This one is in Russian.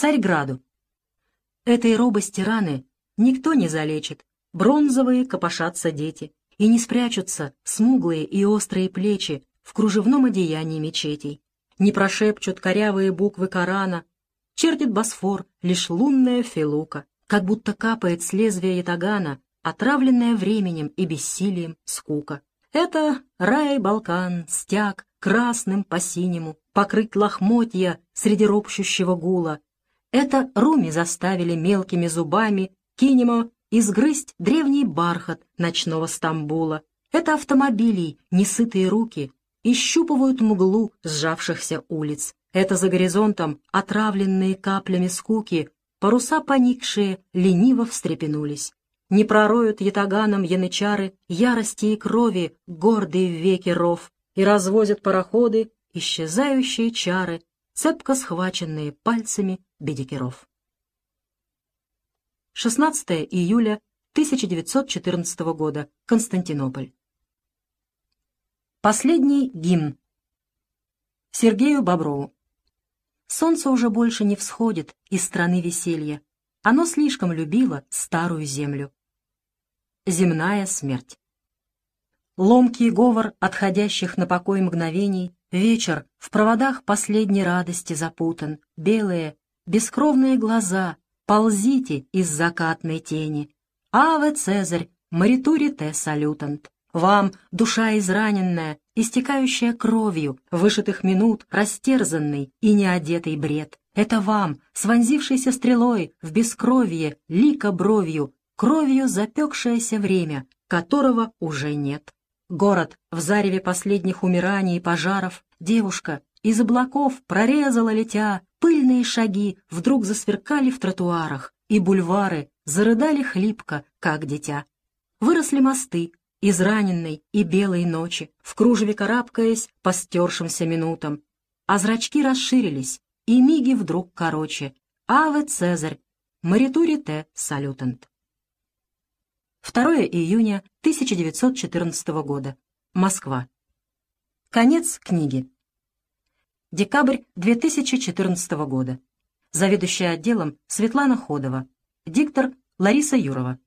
Царьграду. Этой робости раны никто не залечит. Бронзовые копошатся дети, и не спрячутся смуглые и острые плечи в кружевном одеянии мечетей. Не прошепчут корявые буквы Корана, чертит Босфор лишь лунная филука, как будто капает с лезвия ятагана, отравленная временем и бессилием скука. Это рай Балкан, стяг, красным по синему, покрыть лохмотья среди ропщущего гула. Это руми заставили мелкими зубами кинемо изгрызть древний бархат ночного Стамбула. Это автомобилей несытые руки ищупывают мглу сжавшихся улиц. Это за горизонтом отравленные каплями скуки, паруса поникшие лениво встрепенулись. Не пророют ятаганом янычары ярости и крови гордые веки ров и развозят пароходы исчезающие чары, цепко схваченные пальцами бедикеров. 16 июля 1914 года. Константинополь. Последний гимн. Сергею Боброву. Солнце уже больше не всходит из страны веселья. Оно слишком любило старую землю. Земная смерть. Ломкий говор отходящих на покой мгновений, вечер в проводах последней радости запутан, белые, бескровные глаза — ползите из закатной тени. Аве, Цезарь, моритури те салютант. Вам, душа израненная, истекающая кровью, вышитых минут, растерзанный и неодетый бред. Это вам, свонзившийся стрелой в бескровье, лика бровью, кровью запекшееся время, которого уже нет. Город в зареве последних умираний и пожаров, девушка из облаков прорезала летя, пыльные шаги вдруг засверкали в тротуарах, и бульвары зарыдали хлипко, как дитя. Выросли мосты, израненной и белой ночи, в кружеве карабкаясь по стершимся минутам. А зрачки расширились, и миги вдруг короче. Аве Цезарь, Маритури Т. Салютант. 2 июня 1914 года. Москва. Конец книги. Декабрь 2014 года. Заведующая отделом Светлана Ходова. Диктор Лариса Юрова.